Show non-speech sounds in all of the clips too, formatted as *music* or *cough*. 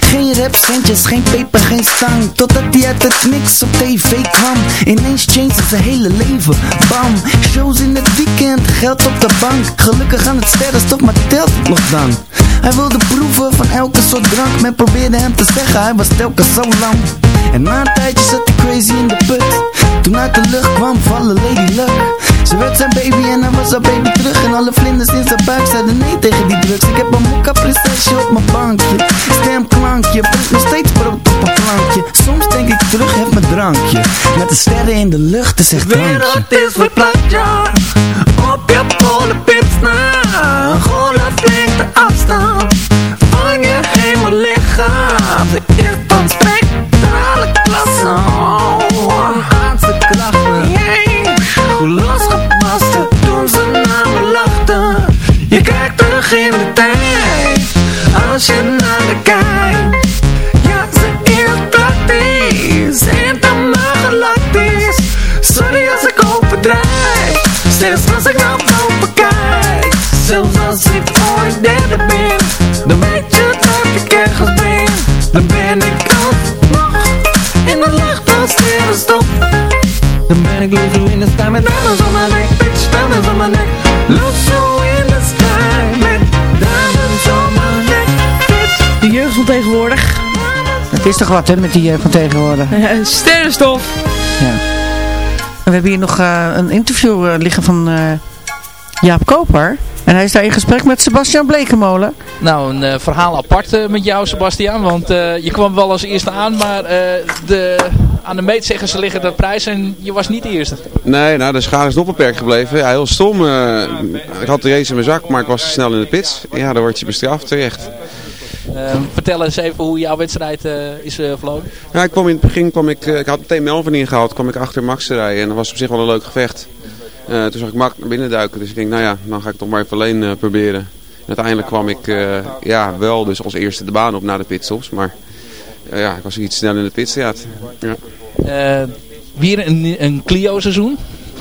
Geen rap, centjes, geen peper, geen zang. Totdat hij uit het niks op tv kwam. Ineens changed zijn hele leven. Bam, shows in het weekend, geld op de bank. Gelukkig aan het sterrenstof, maar telt nog dan. Hij wilde proeven van elke soort drank. Men probeerde hem te zeggen, hij was telkens zo lang En na een tijdje zat hij crazy in de put. Toen uit de lucht kwam vallen Lady Luck Ze werd zijn baby en hij was haar baby terug. En alle vlinders in zijn buik zeiden nee tegen die drugs. Ik heb een mokka prinsesje op mijn bankje. Stemklankje, brengt nog steeds brood op een plankje. Soms denk ik terug, heb mijn drankje. Met de sterren in de lucht, is echt drankje. Wereld is verplaatst, ja. Op je polenpips na Dan ben ik alsnog In de lucht als sterrenstof Dan ben ik liever in de sky met diamonds om mijn nek Bitch, diamonds om mijn nek so in the sky Met diamonds om mijn nek Bitch De jeugd van tegenwoordig. Het is toch wat hè, met die eh, van tegenwoordig. *laughs* Sterrenstof. Ja. En we hebben hier nog eh, een interview eh, liggen van eh, Jaap Koper. En hij is daar in gesprek met Sebastian Blekemolen. Nou, een eh, verhaal apart eh, met jou, Sebastian. Want eh, je kwam wel als eerste aan, maar eh, de, aan de meet zeggen ze liggen de prijs en je was niet de eerste. Nee, nou, de schade is nog beperkt gebleven. Ja, heel stom. eh, ik had de race in mijn zak, maar ik was te snel in de pits. Ja, dan word je bestraft terecht. Vertel eens even hoe jouw wedstrijd eh, is uh, verlopen. Ja, ik kwam in het begin, kwam ik, eh, ik had meteen Melvin ingehaald, kwam ik achter Max te rijden. En dat was op zich wel een leuk gevecht. Eh, toen zag ik Max naar binnen duiken, dus ik denk, nou ja, dan ga ik toch maar even alleen eh, proberen. En uiteindelijk kwam ik eh, ja, wel dus als eerste de baan op na de pitstops, maar ja, ik was iets snel in de pitstraat. Ja. Weer een, een Clio seizoen.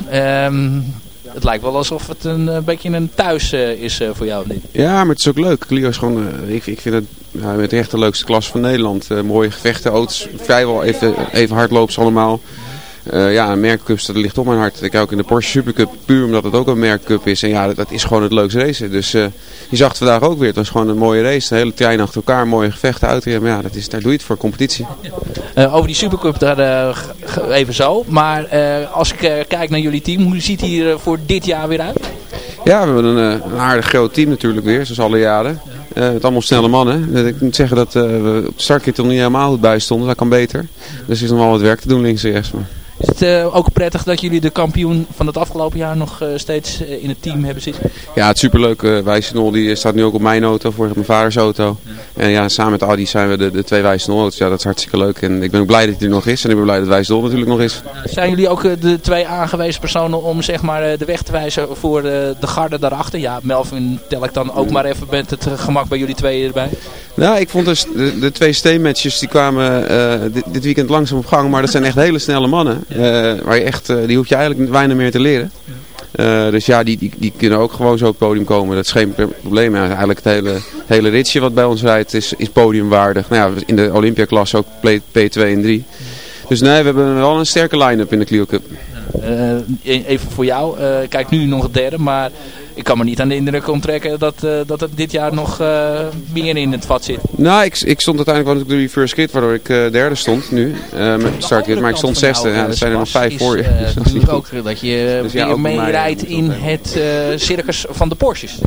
Ehm, het lijkt wel alsof het een, beetje een thuis is voor jou niet. Ja, maar het is ook leuk. Clio is gewoon, ik, ik vind het ja, met echt de leukste klas van Nederland. Mooie gevechten, auto's, vrijwel even, even hardloops allemaal. Eh, ja, een merkcup, dat ligt op mijn hart. Ik ook in de Porsche Supercup, puur omdat het ook een merkcup is. En ja, dat, dat is gewoon het leukste racen. Dus eh, je zag het vandaag ook weer. Het was gewoon een mooie race. De hele trein achter elkaar, mooie gevechten uit. Maar ja, dat is, daar doe je het voor, competitie. Eh, over die Supercup daar even zo. Maar als ik kijk naar jullie team, hoe ziet die er voor dit jaar weer uit? Ja, we hebben een, een aardig groot team natuurlijk weer, zoals alle jaren. Met allemaal snelle mannen. Ik moet zeggen dat we op de startkit er niet helemaal goed bij stonden. Dat kan beter. Dus er is nog wel wat werk te doen links en rechts. Maar... Is het eh, ook prettig dat jullie de kampioen van het afgelopen jaar nog eh, steeds eh, in het team hebben zitten? Ja, het is superleuk. Uh, Wijssenol die staat nu ook op mijn auto, vorig mijn vaders auto. En ja, samen met Adi zijn we de, de twee Wijssenol auto's. Ja, dat is hartstikke leuk. En ik ben ook blij dat hij er nog is. En ik ben blij dat Wijssenol natuurlijk nog is. Zijn jullie ook de twee aangewezen personen om zeg maar, de weg te wijzen voor de garde daarachter? Ja, Melvin tel ik dan ook maar even met het gemak bij jullie twee erbij. Nou, ik vond dus de, de twee steenmatches die kwamen dit, dit weekend langzaam op gang. Maar dat zijn echt hele snelle mannen. Eh, waar je echt, eh, die hoef je eigenlijk weinig meer te leren. Uh, dus ja, die, die, die kunnen ook gewoon zo op het podium komen. Dat is geen probleem. Ja, eigenlijk het hele, hele ritje wat bij ons rijdt is, is podiumwaardig. Nou ja, in de Olympiaklasse ook P2 en 3. Dus nee, we hebben wel een sterke line-up in de Clio Cup. Uh, even voor jou. Uh, kijk, nu nog het derde, maar ik kan me niet aan de indruk onttrekken dat, uh, dat het dit jaar nog uh, meer in het vat zit. Nou, ik, ik stond uiteindelijk wel de reverse kit, waardoor ik uh, derde stond nu. Met startkit, maar ik stond zesde. Ja, er zijn er nog vijf voor je. *laughs* Dus dat is ook dat je dus weer ja, meerijdt in het circus van de Porsches.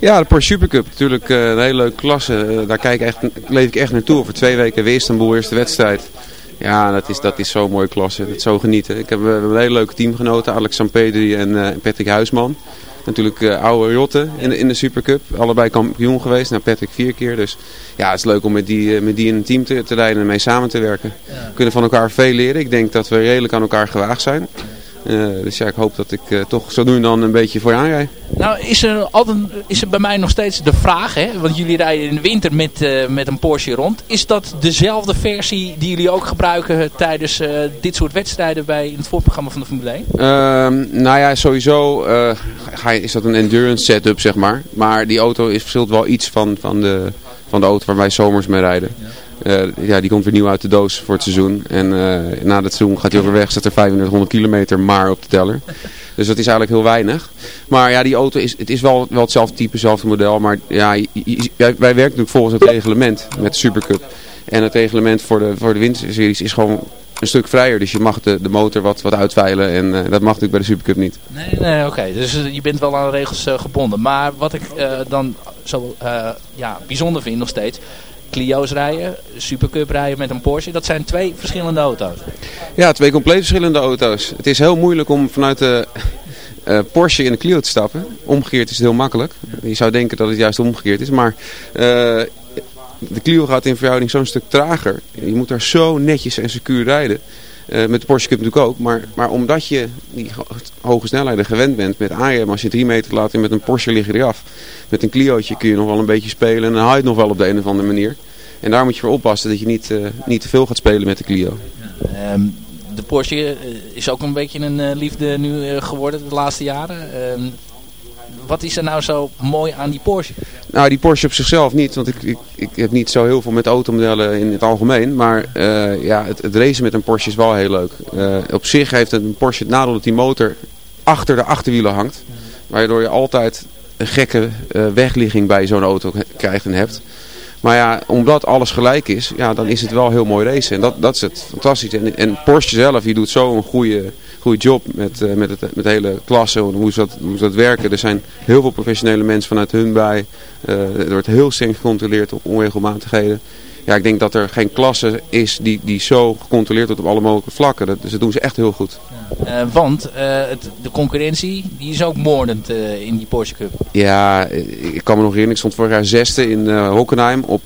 Ja, de Porsche Supercup. Natuurlijk een hele leuke klasse. daar kijk ik echt, leef ik echt naartoe. Over twee weken weer Istanbul, eerste wedstrijd. Ja, dat is, dat is zo'n mooie klasse. Dat is zo genieten. Ik heb, we hebben een hele leuke teamgenoten. Alex Sampedri en uh, Patrick Huisman. Natuurlijk uh, oude Rotte in de, in de Supercup. Allebei kampioen geweest. Nou, Patrick vier keer. Dus ja, het is leuk om met die, uh, met die in een team te, te rijden en mee samen te werken. We kunnen van elkaar veel leren. Ik denk dat we redelijk aan elkaar gewaagd zijn. Uh, dus ja, ik hoop dat ik uh, toch zo nu dan een beetje voor je aanrijd. Nou, is er, altijd, is er bij mij nog steeds de vraag, hè? want jullie rijden in de winter met, uh, met een Porsche rond. Is dat dezelfde versie die jullie ook gebruiken tijdens dit soort wedstrijden bij in het voorprogramma van de Formule 1? Uh, nou ja, sowieso ga je, is dat een endurance setup, zeg maar. Maar die auto is verschilt wel iets van, van de van de auto waar wij zomers mee rijden. Ja. Ja, die komt weer nieuw uit de doos voor het seizoen. En na het seizoen gaat hij ook weer weg, er 3500 kilometer maar op de teller. Dus dat is eigenlijk heel weinig. Maar ja, die auto is, het is wel, wel hetzelfde type, hetzelfde model. Maar ja, wij werken natuurlijk volgens het reglement met de Supercup. En het reglement voor de, voor de winterseries is gewoon een stuk vrijer. Dus je mag de, de motor wat, wat uitveilen en uh, dat mag natuurlijk bij de Supercup niet. Nee, nee oké. Dus je bent wel aan de regels gebonden. Maar wat ik dan zo ja, bijzonder vind nog steeds... Clio's rijden, Supercup rijden met een Porsche. Dat zijn twee verschillende auto's. Ja, twee compleet verschillende auto's. Het is heel moeilijk om vanuit de uh, Porsche in de Clio te stappen. Omgekeerd is het heel makkelijk. Je zou denken dat het juist omgekeerd is. Maar uh, de Clio gaat in verhouding zo'n stuk trager. Je moet daar zo netjes en secuur rijden. Uh, met de Porsche Cup natuurlijk ook. Maar, maar omdat je die hoge snelheden gewend bent met AM, als je drie meter laat en met een Porsche lig je eraf. Met een Clio'tje kun je nog wel een beetje spelen en dan haal je het nog wel op de een of andere manier. En daar moet je voor oppassen dat je niet, uh, niet te veel gaat spelen met de Clio. Um, de Porsche is ook een beetje een liefde nu geworden de laatste jaren. Um, wat is er nou zo mooi aan die Porsche? Nou, die Porsche op zichzelf niet, want ik, ik, ik heb niet zo heel veel met automodellen in het algemeen. Maar uh, ja, het, racen met een Porsche is wel heel leuk. Uh, op zich heeft een Porsche het nadeel dat die motor achter de achterwielen hangt. Waardoor je altijd een gekke uh, wegligging bij zo'n auto krijgt en hebt. Maar ja, omdat alles gelijk is, ja, dan is het wel heel mooi racen. En dat, dat is het fantastisch. En, en Porsche zelf, die doet zo een goede goede job met, uh, met, het, met de hele klasse, hoe ze, dat, hoe ze dat werken. Er zijn heel veel professionele mensen vanuit hun bij. Uh, er wordt heel streng gecontroleerd op onregelmatigheden. Ja, ik denk dat er geen klasse is die, die zo gecontroleerd wordt op alle mogelijke vlakken. Dat, dus dat doen ze echt heel goed. Uh, want het, de concurrentie die is ook moordend in die Porsche Cup. Ja, ik kan me nog herinneren. Ik stond vorig jaar zesde in Hockenheim op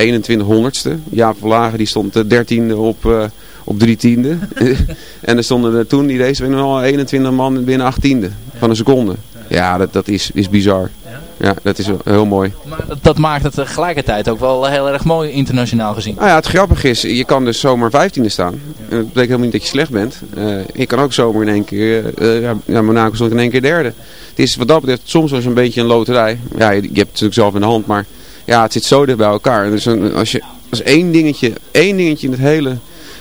2100ste. Jaap Verlagen die stond dertiende op op drie tiende. *laughs* en er stonden er toen die race nog al 21 man binnen acht tiende van een seconde. Ja, dat, dat is, is bizar. Ja, dat is heel mooi. Maar dat maakt het tegelijkertijd ook wel heel erg mooi internationaal gezien. Nou ja, het grappige is, je kan dus zomaar vijftiende staan. En dat betekent helemaal niet dat je slecht bent. Uh, je kan ook zomaar in één keer, uh, ja, Monaco stond in één keer derde. Het is wat dat betreft soms wel een beetje een loterij. Ja, je, je hebt het natuurlijk zelf in de hand, maar ja, het zit zo dicht bij elkaar. Dus als je als één dingetje, één dingetje in het hele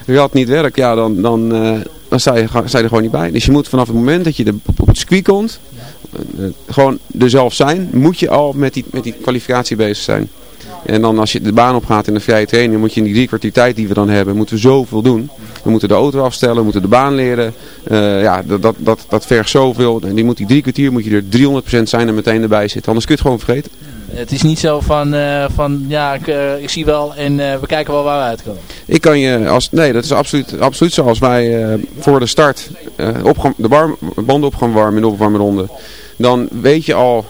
rad niet werkt, ja, dan, dan, uh, dan sta, je, er gewoon niet bij. Dus je moet vanaf het moment dat je de, op het circuit komt, uh, gewoon er zelf zijn, moet je al met die, met die kwalificatie bezig zijn. En dan als je de baan opgaat in de vrije training, moet je in die drie kwartier tijd die we dan hebben, moeten we zoveel doen. We moeten de auto afstellen, we moeten de baan leren. Ja, dat, dat, dat, dat vergt zoveel. En die, moet die drie kwartier moet je er 300% zijn en meteen erbij zitten. Anders kun je het gewoon vergeten. Het is niet zo van, uh, van ja, ik, uh, ik, zie wel en uh, we kijken wel waar we uitkomen. Ik kan je, als, nee, dat is absoluut, absoluut zo. Als wij voor de start op de banden op gaan warmen in de opwarmronde, dan weet je al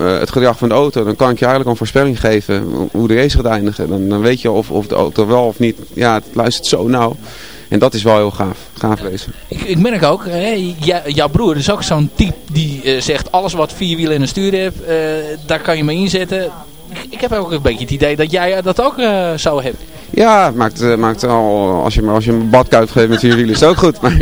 het gedrag van de auto. Dan kan ik je eigenlijk een voorspelling geven hoe de race gaat eindigen. Dan, dan weet je of, of de auto wel of niet, ja, het luistert zo nauw. En dat is wel heel gaaf. Gaaf wezen. Ik, ik merk ook, hè, jouw broer is ook zo'n type die uh, zegt alles wat vier wielen en een stuur heeft, uh, daar kan je me inzetten. Ik heb ook een beetje het idee dat jij dat ook uh, zo hebt. Ja, het maakt, maakt al, als je, als je een badkuit geeft met vier wielen is het ook goed. Maar,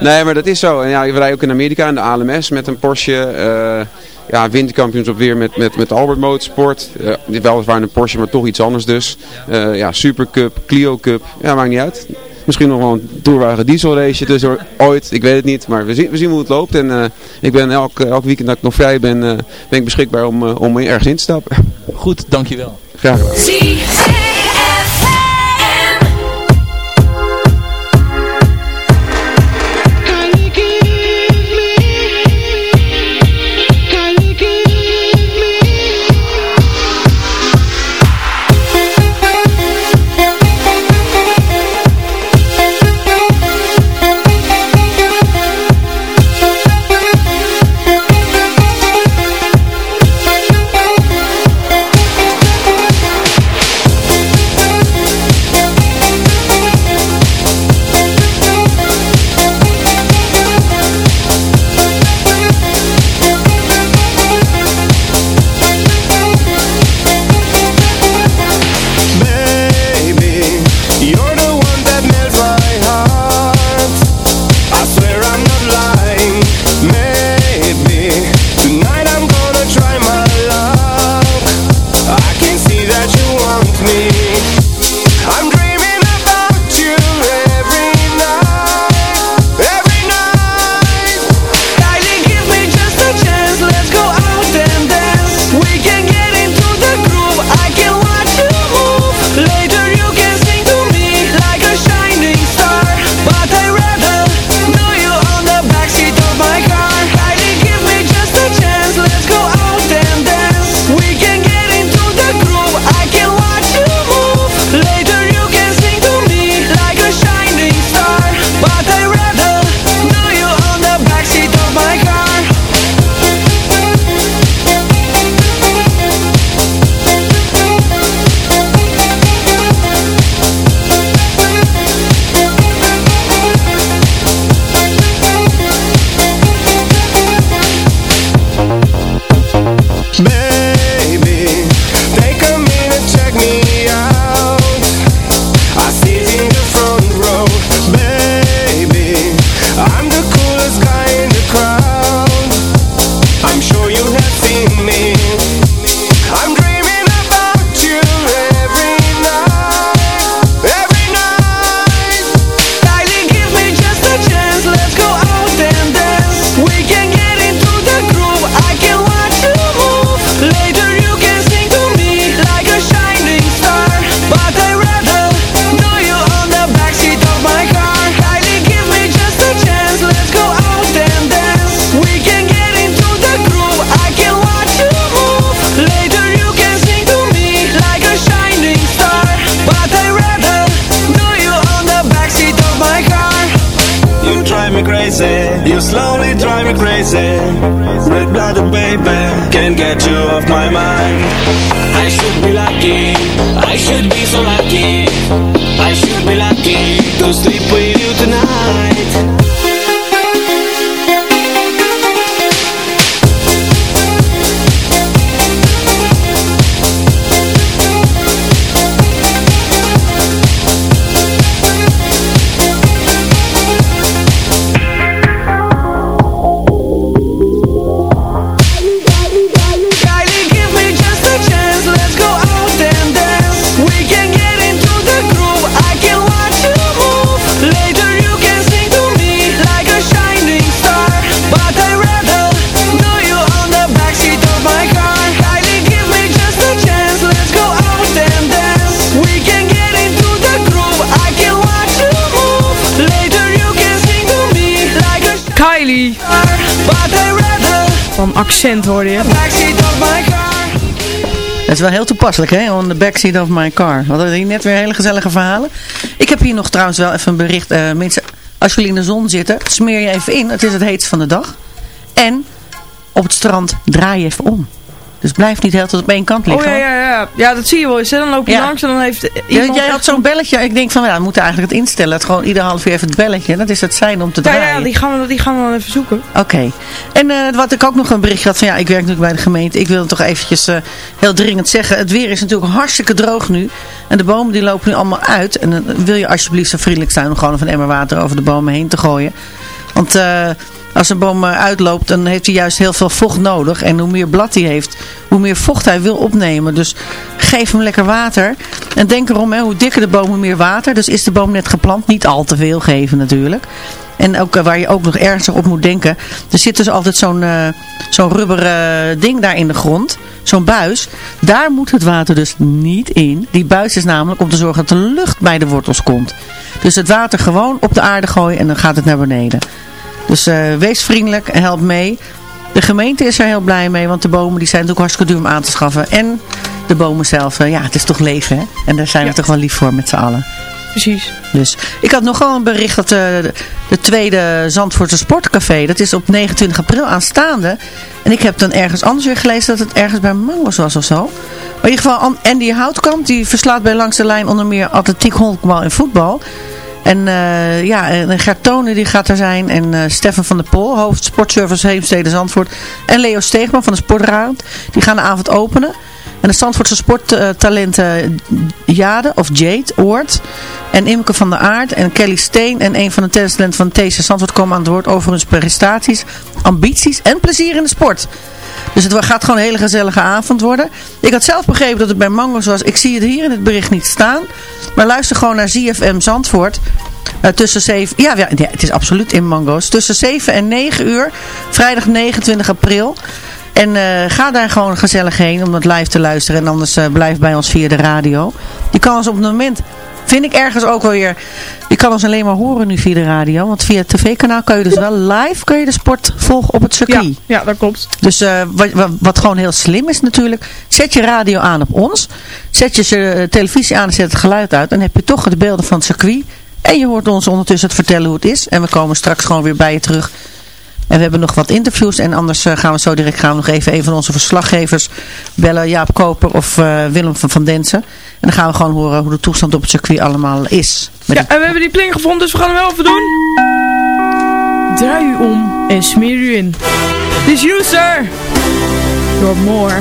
nee, maar dat is zo. En ja, we rijden ook in Amerika in de ALMS met een Porsche ja, winterkampioenschap weer met, met, met Albert Motorsport. Uh, weliswaar een Porsche, maar toch iets anders dus. Uh, ja, Supercup, Clio Cup. Ja, maakt niet uit. Misschien nog wel een toerwagen dieselrace dus ooit, ik weet het niet. Maar we zien, we zien hoe het loopt. En uh, ik ben elk, elk weekend dat ik nog vrij ben, uh, ben ik beschikbaar om, uh, om ergens in te stappen. Goed, dankjewel. Graag gedaan. Accent hoorde je. Dat is wel heel toepasselijk, hè? On the backseat of my car. We hadden hier net weer hele gezellige verhalen. Ik heb hier nog trouwens wel even een bericht. eh, mensen, als jullie in de zon zitten, smeer je even in. Het is het heetst van de dag. En op het strand draai je even om. Dus blijf niet heel tot op één kant Oh liggen. ja, ja, ja. Ja, dat zie je wel eens. hè. Dan loop je Ja. langs en dan heeft Ja, iemand... jij had zo'n belletje. Ik denk van, ja, we moeten eigenlijk het instellen. Het gewoon ieder half uur even het belletje. Dat is het zijn om te draaien. ja, die gaan, we, die gaan we dan even zoeken. Oké. En eh, wat ik ook nog een berichtje had van ja, ik werk natuurlijk bij de gemeente. Ik wil het toch eventjes eh, heel dringend zeggen. Het weer is natuurlijk hartstikke droog nu. En de bomen die lopen nu allemaal uit. En dan wil je alsjeblieft zo vriendelijk zijn om gewoon even een emmer water over de bomen heen te gooien. Want eh, als een boom eh, uitloopt, dan heeft hij juist heel veel vocht nodig. En hoe meer blad hij heeft, hoe meer vocht hij wil opnemen. Dus geef hem lekker water. En denk erom, hè, hoe dikker de boom, hoe meer water. Dus is de boom net geplant, niet al te veel geven natuurlijk. En ook eh, waar je ook nog ernstig op moet denken. Er zit dus altijd zo'n eh, zo'n rubberen ding daar in de grond. Zo'n buis. Daar moet het water dus niet in. Die buis is namelijk om te zorgen dat de lucht bij de wortels komt. Dus het water gewoon op de aarde gooien en dan gaat het naar beneden. Dus eh, wees vriendelijk en help mee. De gemeente is er heel blij mee, want de bomen die zijn natuurlijk hartstikke duur om aan te schaffen. En de bomen zelf, eh, ja, het is toch leven, hè? En daar zijn we toch wel lief voor met z'n allen. Precies. Dus ik had nogal een bericht dat eh, de, de tweede Zandvoortse Sportcafé, dat is op 29 april aanstaande. En ik heb dan ergens anders weer gelezen dat het ergens bij Mangos was of zo. Maar in ieder geval An- Andy Houtkamp, die verslaat bij langs de lijn onder meer atletiek, honkbal en voetbal. En eh, ja, en Gert die gaat er zijn. En eh Stefan van der Pol, hoofd sportservice Heemstede Zandvoort. En Leo Steegman van de Sportraad. Die gaan de avond openen. En de Zandvoortse sporttalenten Jade of Jade Oort. En Imke van der Aard en Kelly Steen. En een van de tennistalenten van TC Zandvoort komen aan het woord over hun prestaties, ambities en plezier in de sport. Dus het gaat gewoon een hele gezellige avond worden. Ik had zelf begrepen dat het bij Mango's was. Ik zie het hier in het bericht niet staan. Maar luister gewoon naar ZFM Zandvoort. Eh, tussen 7, ja, ja, het is absoluut in Mango's. Tussen 7 en 9 uur. Vrijdag 29 april. En eh, ga daar gewoon gezellig heen om dat live te luisteren. En anders eh, blijf bij ons via de radio. Je kan ons op het moment, vind ik ergens ook wel weer... Je kan ons alleen maar horen nu via de radio. Want via het tv-kanaal kan je dus wel live kan je de sport volgen op het circuit. Ja, ja, dat klopt. Dus wat, wat, wat gewoon heel slim is natuurlijk. Zet je radio aan op ons. Zet je televisie aan en zet het geluid uit. Dan heb je toch de beelden van het circuit. En je hoort ons ondertussen het vertellen hoe het is. En we komen straks gewoon weer bij je terug. En we hebben nog wat interviews. En anders eh, gaan we zo direct gaan we nog even een van onze verslaggevers bellen. Jaap Koper of eh, Willem van Van Densen. En dan gaan we gewoon horen hoe de toestand op het circuit allemaal is. Met Ja, die- en we hebben die pling gevonden, dus we gaan hem wel even doen. Draai u om en smeer u in. This you, sir. Your more.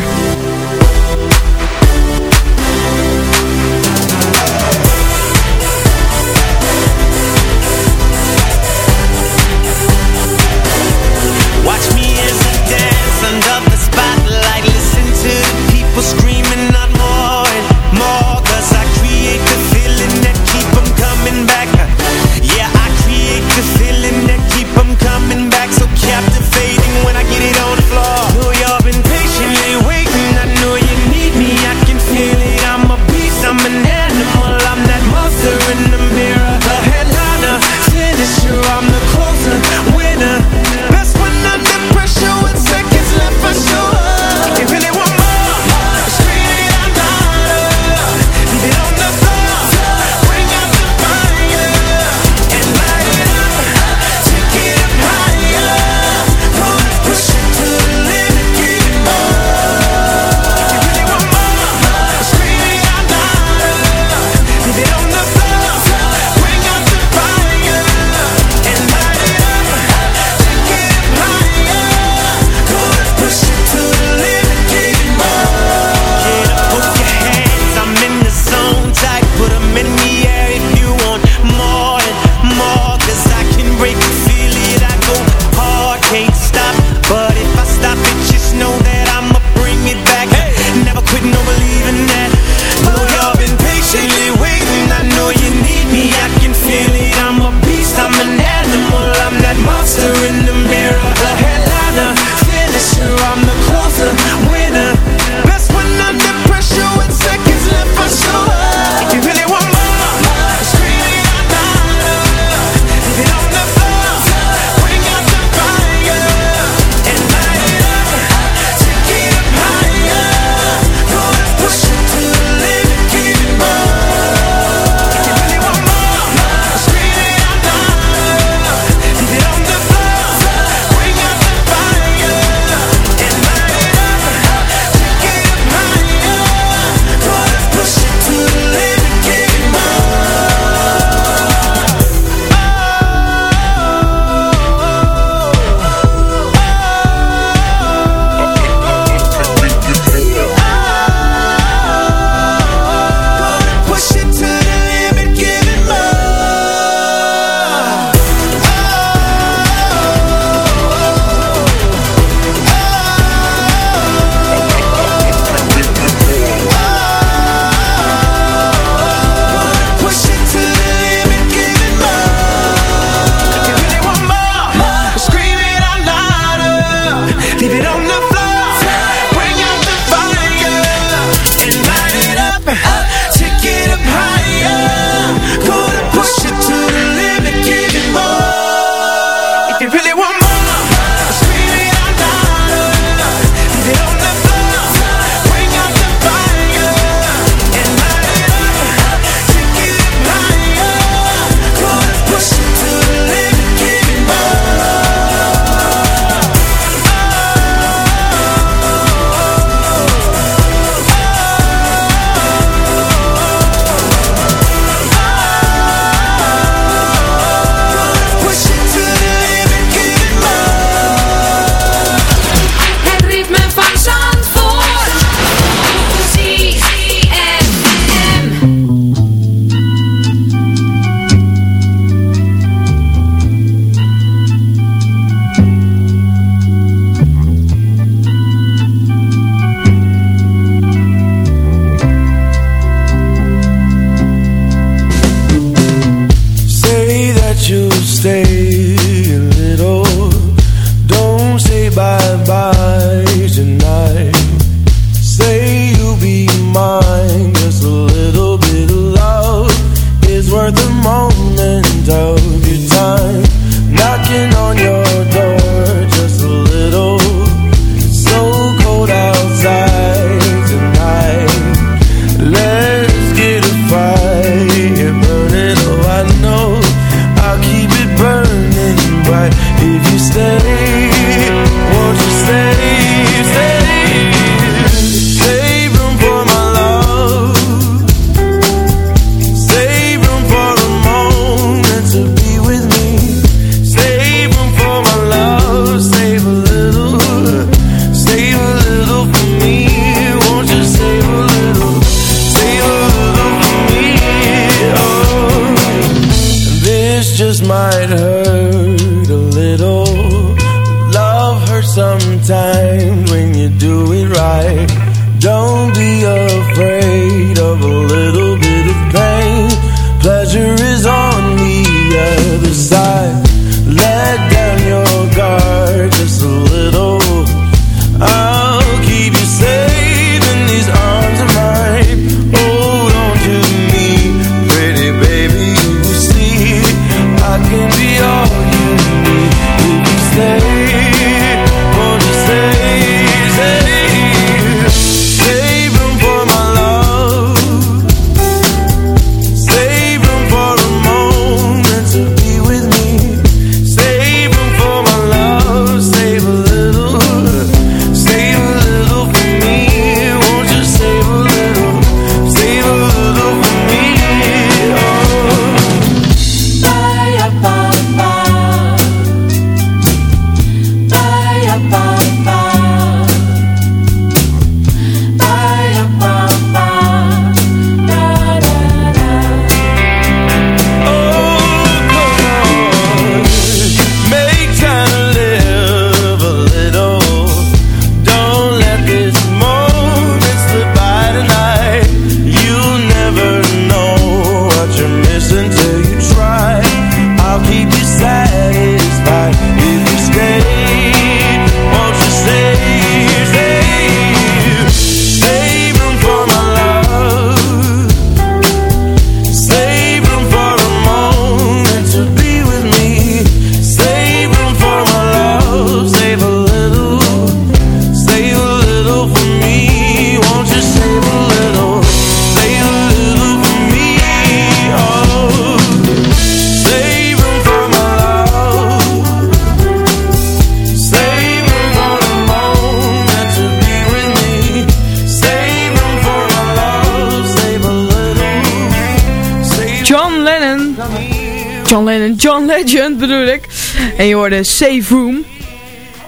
En je hoorde Safe Room.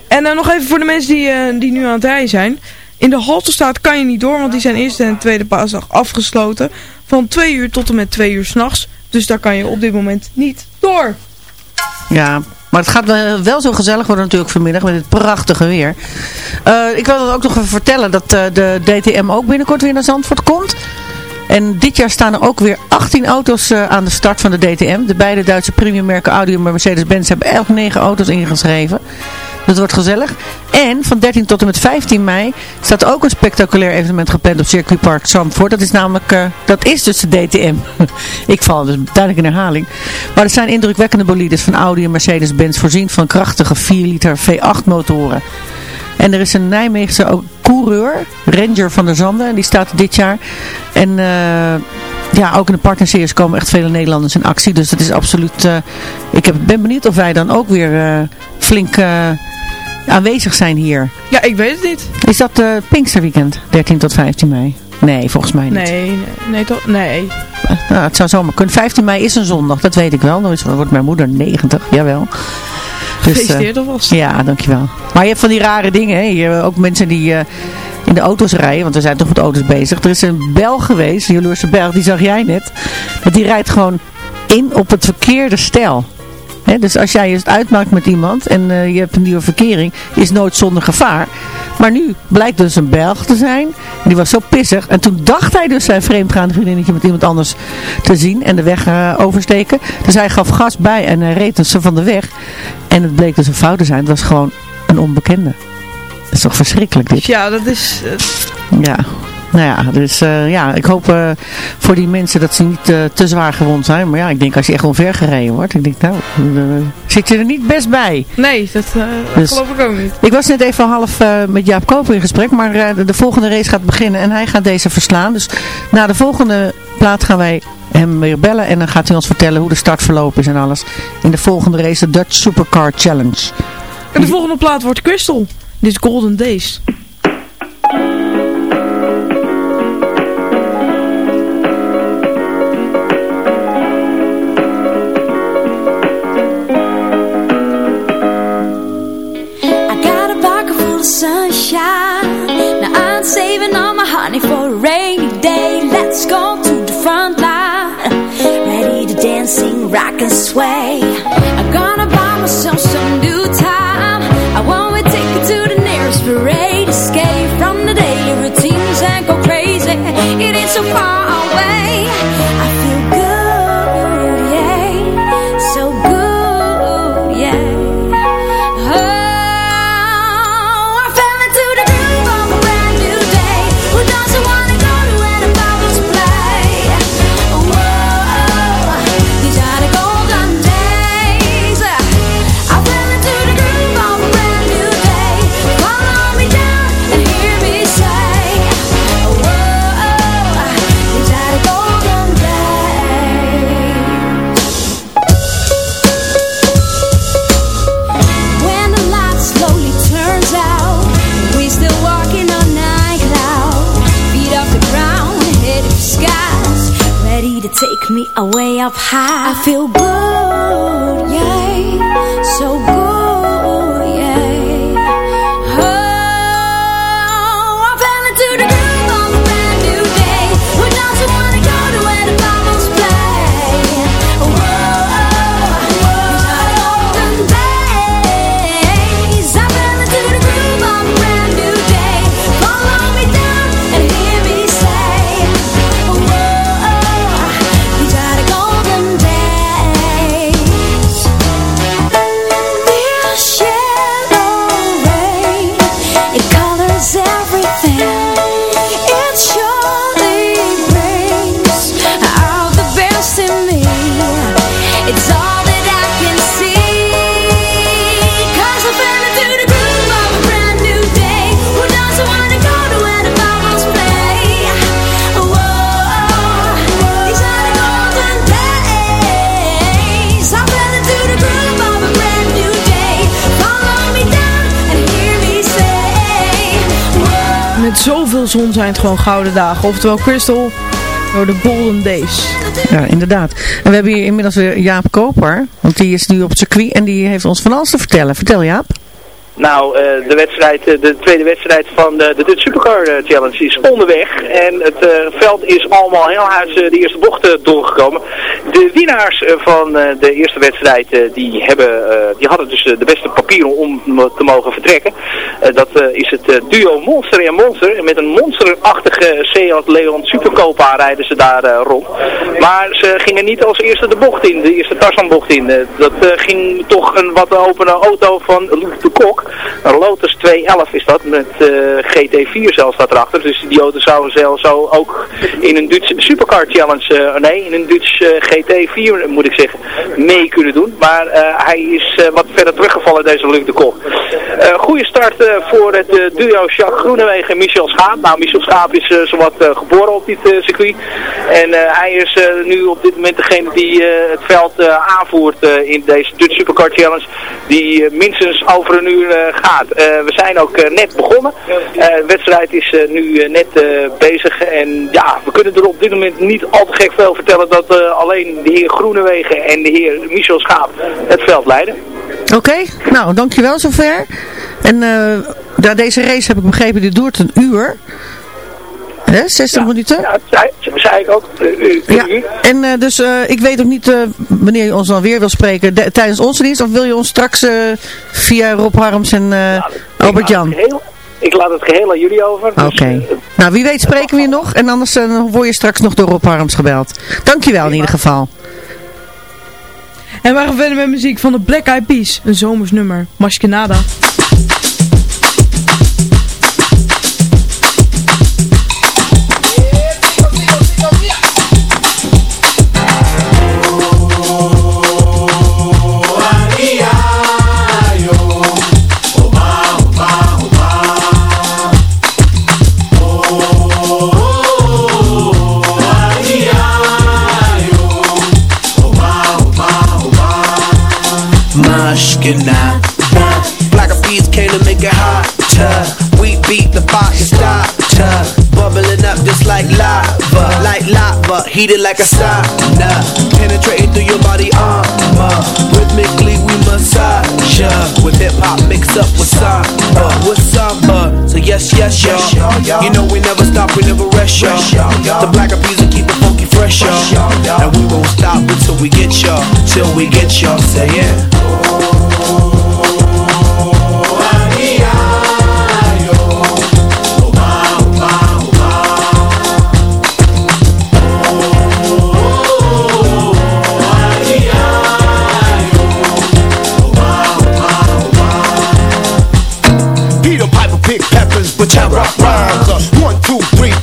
En dan nog even voor de mensen die, eh, die nu aan het rijden zijn. In de Halterstraat kan je niet door, want die zijn eerste en tweede paasdag afgesloten. Van 2 uur tot en met 2 uur s'nachts. Dus daar kan je op dit moment niet door. Ja, maar het gaat wel, zo gezellig worden natuurlijk vanmiddag met dit prachtige weer. Eh, ik wil dan ook nog even vertellen dat eh, de DTM ook binnenkort weer naar Zandvoort komt. En dit jaar staan er ook weer 18 auto's eh, aan de start van de DTM. De beide Duitse premiummerken Audi en Mercedes-Benz hebben elk 9 auto's ingeschreven. Dat wordt gezellig. En van 13 tot en met 15 mei staat ook een spectaculair evenement gepland op Circuitpark Zandvoort. Dat is namelijk, eh, dat is dus de DTM. *laughs* Ik val dus duidelijk in herhaling. Maar er zijn indrukwekkende bolides van Audi en Mercedes-Benz voorzien van krachtige 4 liter V8 motoren. En er is een Nijmeegse coureur, Ranger van der Zanden, en die staat dit jaar. En eh, ja, ook in de partnerseries komen echt vele Nederlanders in actie. Dus dat is absoluut... eh, ik heb, ben benieuwd of wij dan ook weer eh, flink aanwezig zijn hier. Ja, ik weet het niet. Is dat Pinksterweekend, 13 tot 15 mei? Nee, volgens mij niet. Nee, nee, nee toch? Nee. Nou, het zou zomaar kunnen. 15 mei is een zondag, dat weet ik wel. Dan wordt mijn moeder 90, jawel. Dus, eh, Gefeliciteerd alvast. ja, dankjewel. Maar je hebt van die rare dingen, hè. Je hebt ook mensen die eh, in de auto's rijden, want we zijn toch met auto's bezig. Er is een Bel geweest, een jaloerse Belg, die zag jij net. Die rijdt gewoon in op het verkeerde stel. Hè, dus als jij het uitmaakt met iemand en eh, je hebt een nieuwe verkering, is nooit zonder gevaar. Maar nu blijkt dus een Belg te zijn. Die was zo pissig. En toen dacht hij dus zijn vreemdgaande vriendinnetje met iemand anders te zien en de weg eh, oversteken. Dus hij gaf gas bij en hij reed dus van de weg. En het bleek dus een fout te zijn. Het was gewoon een onbekende. Dat is toch verschrikkelijk dit? Ja, dat is... eh, Ja. Nou ja, dus eh, ja, ik hoop eh, voor die mensen dat ze niet eh, te zwaar gewond zijn. Maar ja, ik denk als je echt omvergereden wordt, ik denk nou, zit je er niet best bij. nee, dat, Dus- geloof ik ook niet. Ik was net even half met Jaap Koper in gesprek, maar de, de volgende race gaat beginnen en hij gaat deze verslaan. Dus na de volgende plaat gaan wij hem weer bellen en dan gaat hij ons vertellen hoe de start verlopen is en alles. In de volgende race, de Dutch Supercar Challenge. En de volgende plaat wordt Crystal. Dit is Golden Days. Sunshine. Now I'm saving all my honey for a rainy day. Let's go to the front line. Ready to dance, sing, rock and sway. I'm gonna buy myself some feel Zoveel zon zijn het gewoon gouden dagen. Oftewel Crystal door de Golden Days. Ja, inderdaad. En we hebben hier inmiddels weer Jaap Koper. Want die is nu op het circuit en die heeft ons van alles te vertellen. Vertel Jaap. Nou, eh, de, wedstrijd, eh, de tweede wedstrijd van de, de Dutch Supercar eh, Challenge is onderweg. En het eh, veld is allemaal heel hard de eerste bochten doorgekomen. De winnaars eh, van eh, de eerste wedstrijd, eh, die, hebben, eh, die hadden dus eh, de beste papieren om te mogen vertrekken. Eh, dat eh, is het eh, duo Monster en Monster. En met een monsterachtige Seat Leon Supercopa rijden ze daar eh, rond. Maar ze gingen niet als eerste de bocht in, de eerste Tarzanbocht in. Eh, dat eh, ging toch een wat opene auto van Luc de Kok. Een Lotus 211 is dat, met eh, GT4 zelfs staat erachter. Dus die auto zou zelfs ook in een Dutch Supercar Challenge, eh, nee, in een Dutch eh, GT4 moet ik zeggen, mee kunnen doen. Maar hij is wat verder teruggevallen, deze Luc de Kok. Goede start voor het duo Jacques Groenewegen en Michel Schaap. Nou, Michel Schaap is zowat geboren op dit circuit. En hij is nu op dit moment degene die het veld aanvoert in deze Dutch Supercar Challenge. Die minstens over een uur gaat. Eh, we zijn ook eh, net begonnen. Eh, de wedstrijd is eh, nu eh, net eh, bezig. En ja, we kunnen er op dit moment niet al te gek veel vertellen dat eh, alleen de heer Groenewegen en de heer Michel Schaap het veld leiden. Oké, nou dankjewel zover. En eh daar deze race heb ik begrepen, die duurt een uur. Hè, 60 minuten? Ja, dat zei, zei ik ook. Ja, en eh, dus eh, ik weet ook niet eh, wanneer je ons dan weer wil spreken de- tijdens onze dienst. Of wil je ons straks eh, via Rob Harms en eh, Albert Jan? Ik laat het geheel- Ik laat het geheel aan jullie over. Oké. Dus, eh, Nou, wie weet spreken we je nog. En anders word je straks nog door Rob Harms gebeld. Dankjewel in ieder geval. En we gaan verder met muziek van de Black Eyed Peas. Een zomers nummer. Maskenada. To make it hotter. We beat the fire starter. Bubbling up just like lava. Like lava, heated like a sauna. Penetrating through your body armor. Rhythmically we massage ya. With hip hop mixed up with samba. With samba. So yes, yes, y'all. You know we never stop, we never rest, y'all. The black of keep it funky fresh, y'all. And we won't stop until we get y'all. till we get y'all saying.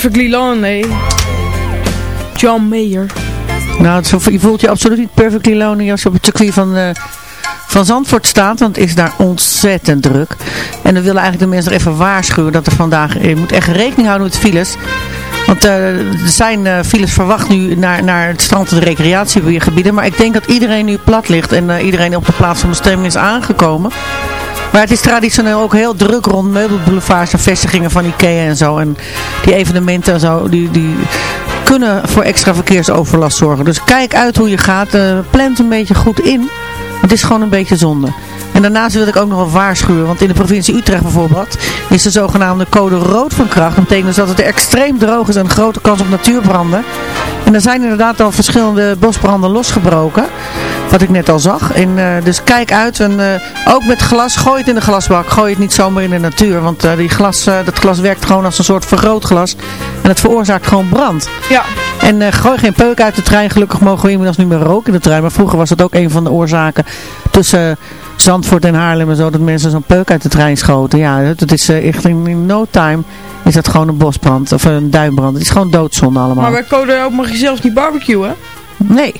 Perfectly Lonely. John Mayer. Nou, je voelt je absoluut niet perfectly lonely als je op het circuit van, eh, van Zandvoort staat. Want het is daar ontzettend druk. En we willen eigenlijk de mensen nog even waarschuwen dat er vandaag... Je moet echt rekening houden met files. Want eh, er zijn eh, files verwacht nu naar, naar het strand en de recreatiegebieden. Maar ik denk dat iedereen nu plat ligt en eh, iedereen op de plaats van bestemming is aangekomen. Maar het is traditioneel ook heel druk rond meubelboulevards en vestigingen van Ikea en zo. En die evenementen en zo, die, die kunnen voor extra verkeersoverlast zorgen. Dus kijk uit hoe je gaat. eh plant een beetje goed in. Het is gewoon een beetje zonde. En daarnaast wil ik ook nog wel waarschuwen. Want in de provincie Utrecht bijvoorbeeld is de zogenaamde code rood van kracht. Dat betekent dus dat het er extreem droog is en grote kans op natuurbranden. En er zijn inderdaad al verschillende bosbranden losgebroken. Wat ik net al zag. En, eh, dus kijk uit. En eh, ook met glas, gooi het in de glasbak. Gooi het niet zomaar in de natuur. Want eh, die glas, dat glas werkt gewoon als een soort vergrootglas. En het veroorzaakt gewoon brand. Ja. En gooi geen peuk uit de trein. Gelukkig mogen we inmiddels niet meer roken in de trein. Maar vroeger was dat ook een van de oorzaken tussen Zandvoort en Haarlem en zo. Dat mensen zo'n peuk uit de trein schoten. Ja, dat is echt in, no time is dat gewoon een bosbrand. Of een duinbrand. Het is gewoon doodzonde allemaal. Maar bij Code Rood mag je zelfs niet barbecuen. Nee.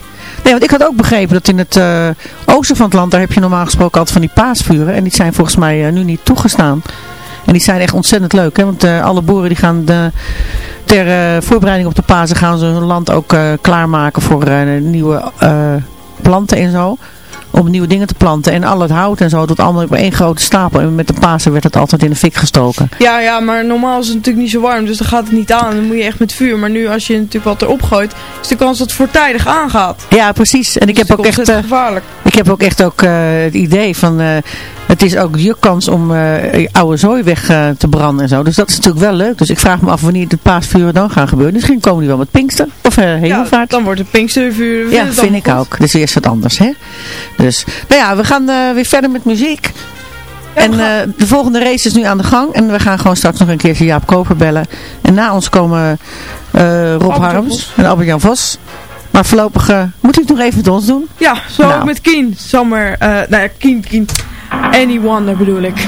Want ik had ook begrepen dat in het eh, oosten van het land, daar heb je normaal gesproken altijd van die paasvuren. En die zijn volgens mij eh, nu niet toegestaan. En die zijn echt ontzettend leuk. Hè? Want eh, alle boeren die gaan de, ter voorbereiding op de Pasen gaan ze hun land ook klaarmaken voor nieuwe planten en zo. Om nieuwe dingen te planten. En al het hout en zo doet allemaal op één grote stapel. En met de Pasen werd het altijd in de fik gestoken. Ja, ja, maar normaal is het natuurlijk niet zo warm, dus dan gaat het niet aan. Dan moet je echt met vuur. Maar nu, als je natuurlijk wat erop gooit, is de kans dat het voortijdig aangaat. Ja, precies. En ik heb ook echt... eh, gevaarlijk. Ik heb ook echt ook eh, het idee van, eh, het is ook je kans om oude zooi weg te branden en zo. Dus dat is natuurlijk wel leuk. Dus ik vraag me af wanneer de paasvuren dan gaan gebeuren. Misschien komen die wel met Pinkster of uh, Ja, Hemelvaart. dan wordt het Pinkstervuur. Ja, vind ik ook. Dus eens wat anders, hè. Dus, nou ja, we gaan eh, weer verder met muziek. en eh, de volgende race is nu aan de gang. En we gaan gewoon straks nog een keertje Jaap Koper bellen. En na ons komen eh, Rob Harms en Albert-Jan Vos. Maar voorlopig moet u het nog even met ons doen. Ja, zo Nou. ook met Keen. Summer, nou ja, Keen, Keen. Any Wonder bedoel ik.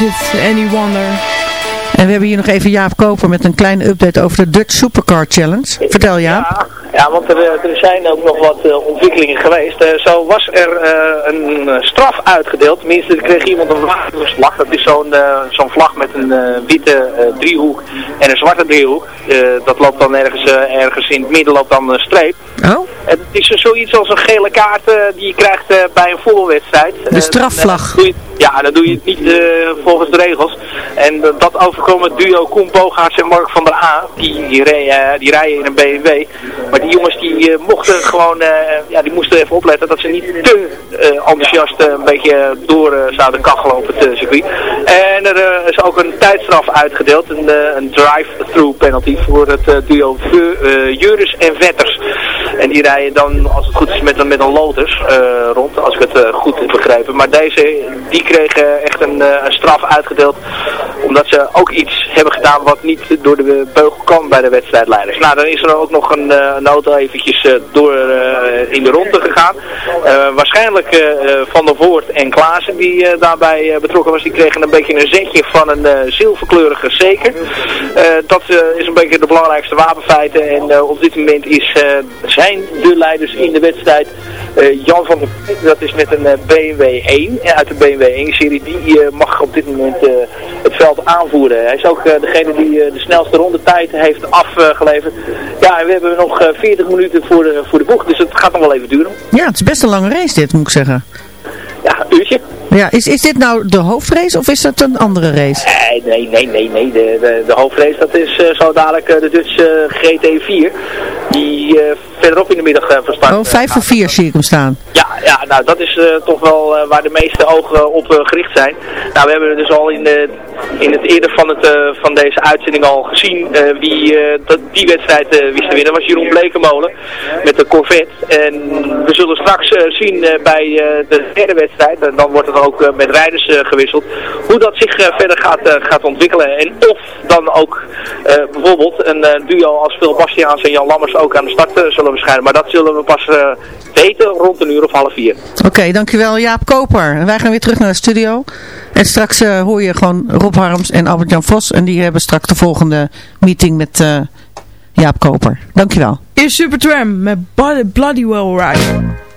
Is It Any Wonder? En we hebben hier nog even Jaap Koper met een kleine update over de Dutch Supercar Challenge. Vertel Jaap. Ja, ja want er, eh, er zijn ook nog wat eh, ontwikkelingen geweest. Eh, zo was er een straf uitgedeeld. Tenminste, er kreeg iemand een watervlag. Dat is zo'n zo'n vlag met een witte eh, driehoek en een zwarte driehoek. Eh, dat loopt dan ergens, ergens in het midden loopt dan een streep. Oh? Het is zoiets als een gele kaart die je krijgt bij een voetbalwedstrijd. De strafvlag. Je- ja, dan doe je het niet volgens de regels. En dat overkwam het duo Koen Bogaerts en Mark van der A. Die, die, die rijden in een BMW. Maar die jongens die eh, mochten gewoon, eh, ja, die moesten even opletten dat ze niet te eh, enthousiast een beetje door zouden kachelen op het circuit. En er is ook een tijdstraf uitgedeeld, een, een drive-through penalty voor het duo Juris en Vetters. En die rijden dan, als het goed is, met met een Lotus rond, als ik het goed heb begrepen. Maar deze, die kregen echt een, een straf uitgedeeld, omdat ze ook iets hebben gedaan wat niet door de beugel kan bij de wedstrijdleiders. Nou, dan is er ook nog een, een auto eventjes eh, door eh, in de ronde gegaan. Eh, waarschijnlijk Van der Voort en Klaassen die daarbij betrokken was, die kregen een beetje een zetje van een zilverkleurige zeker. Dat is een beetje de belangrijkste wapenfeiten en op dit moment is, zijn de leiders in de wedstrijd Jan van der Pijp, dat is met een BMW 1 en uit de BMW 1 serie, die mag op dit moment het veld aanvoeren. Hij is ook degene die de snelste rondetijd heeft afgeleverd. Ja, en we hebben nog 40 minuten voor de, voor de bocht, dus het gaat nog wel even duren. Ja, het is best een lange race dit, moet ik zeggen. Ja, een uurtje. Ja, is, is dit nou de hoofdrace of is dat een andere race? Nee, nee, nee, nee, nee. De, de, de hoofdrace dat is eh, zo dadelijk eh, de Dutch GT4. Die eh, verderop in de middag eh, van start. Oh, vijf voor vier zie ik hem staan. Ja, ja, nou dat is eh, toch wel eh, waar de meeste ogen op eh, gericht zijn. Nou, we hebben dus al in, de, in het eerder van, het, eh, van deze uitzending al gezien eh, wie eh, dat, die wedstrijd eh, wist te winnen. Dat was Jeroen Blekemolen met de Corvette. En we zullen straks eh, zien eh, bij eh, de derde wedstrijd, en dan wordt het ook eh, met rijders eh, gewisseld, hoe dat zich eh, verder gaat, eh, gaat ontwikkelen. En of dan ook eh, bijvoorbeeld een eh, duo als Phil Bastiaans en Jan Lammers ook aan de start eh, zullen verschijnen. Maar dat zullen we pas eh, weten rond een uur of half vier. Oké, dankjewel Jaap Koper. En wij gaan weer terug naar de studio. En straks eh, hoor je gewoon Rob Harms en Albert-Jan Vos. En die hebben straks de volgende meeting met eh, Jaap Koper. Dankjewel. Is Supertram met Bloody, Bloody Well Right.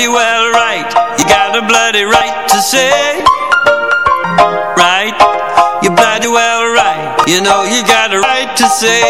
Bloody well right. You got a bloody right to say. Right. You're bloody well right. You know you got a right to say.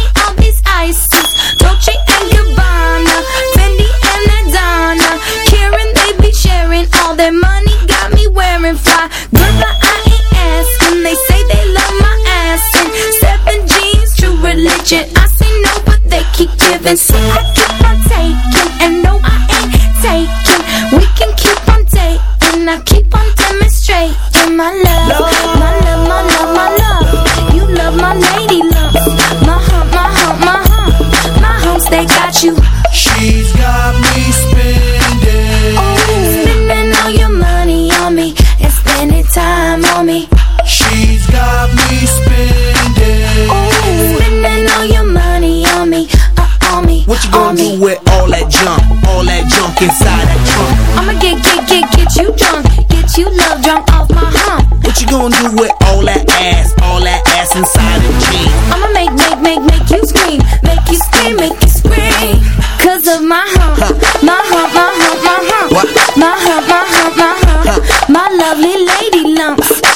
I've.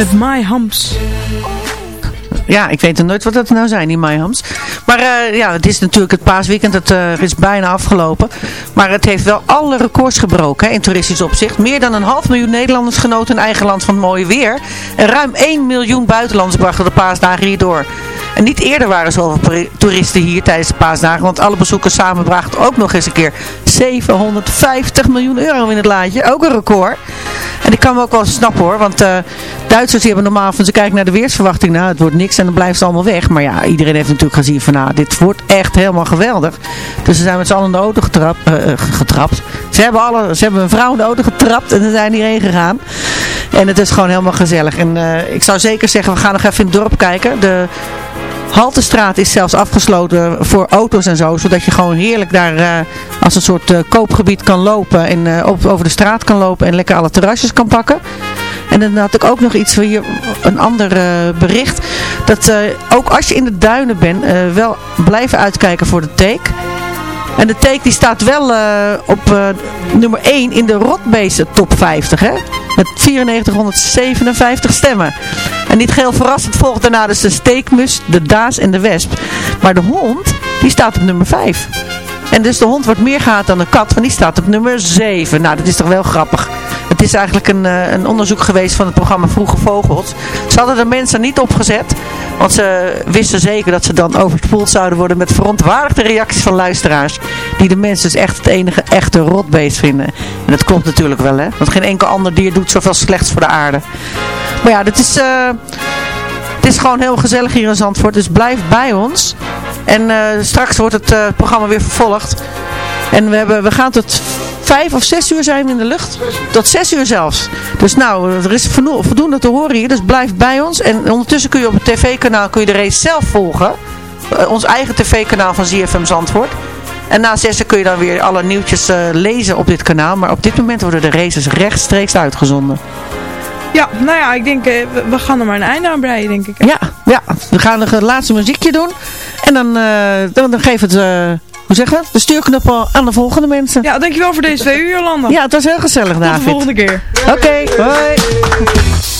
met My. Ja, ik weet nog nooit wat dat nou zijn, die Mayhams. Maar eh, ja, het is natuurlijk het paasweekend. Het eh, is bijna afgelopen. Maar het heeft wel alle records gebroken in toeristisch opzicht. Meer dan een half miljoen Nederlanders genoten in eigen land van het mooie weer. En ruim 1 miljoen buitenlanders brachten de paasdagen hier door. En niet eerder waren zoveel toeristen hier tijdens de paasdagen. Want alle bezoekers samen brachten ook nog eens een keer 750 miljoen euro in het laadje. Ook een record. En ik kan me ook wel snappen hoor. Want uh, Duitsers die hebben normaal van ze kijken naar de weersverwachting. Nou, het wordt niks en dan blijft het allemaal weg. Maar ja, iedereen heeft natuurlijk gezien van nou, dit wordt echt helemaal geweldig. Dus ze zijn met z'n allen in de auto getrapt. Uh, getrapt. Ze hebben, alle, ze hebben een vrouw in de auto getrapt en ze zijn hierheen gegaan. En het is gewoon helemaal gezellig. En ik zou zeker zeggen, we gaan nog even in het dorp kijken. De Haltestraat is zelfs afgesloten voor auto's en zo. Zodat je gewoon heerlijk daar uh, als een soort uh, koopgebied kan lopen. En uh, over de straat kan lopen en lekker alle terrasjes kan pakken. En dan had ik ook nog iets hier, een ander bericht. Dat ook als je in de duinen bent, wel blijven uitkijken voor de teek. En de take die staat wel op nummer 1 in de Rotbeesten top 50. Hè? Met 9457 stemmen. En niet geheel verrassend volgt daarna dus de steekmus, de daas en de wesp. Maar de hond, die staat op nummer 5. En dus de hond wordt meer gehaat dan de kat, want die staat op nummer 7. Nou, dat is toch wel grappig. Het is eigenlijk een, uh, een onderzoek geweest van het programma Vroege Vogels. Ze hadden de mensen niet opgezet, want ze wisten zeker dat ze dan overspoeld zouden worden met verontwaardigde reacties van luisteraars. Die de mensen dus echt het enige echte rotbeest vinden. En dat klopt natuurlijk wel, hè. Want geen enkel ander dier doet zoveel slechts voor de aarde. Maar ja, dit is... Uh, het is gewoon heel gezellig hier in Zandvoort, dus blijf bij ons. En uh, straks wordt het programma weer vervolgd. En we, hebben, we gaan tot vijf of zes uur zijn we in de lucht. Tot zes uur zelfs. Dus nou, er is voldoende te horen hier. Dus blijf bij ons. En ondertussen kun je op het tv-kanaal kun je de race zelf volgen. Uh, ons eigen tv-kanaal van ZFM Zandvoort. En na zessen kun je dan weer alle nieuwtjes uh, lezen op dit kanaal. Maar op dit moment worden de races rechtstreeks uitgezonden. Ja, nou ja, ik denk, uh, we gaan er maar een einde aan breien, denk ik. Ja, ja, we gaan nog het laatste muziekje doen. En dan, uh, dan, dan geef het, uh, hoe zeggen we De stuurknop aan de volgende mensen. Ja, dankjewel voor deze twee uur, Jolanda. Ja, het was heel gezellig, David. Tot de volgende keer. Oké, okay, hoi.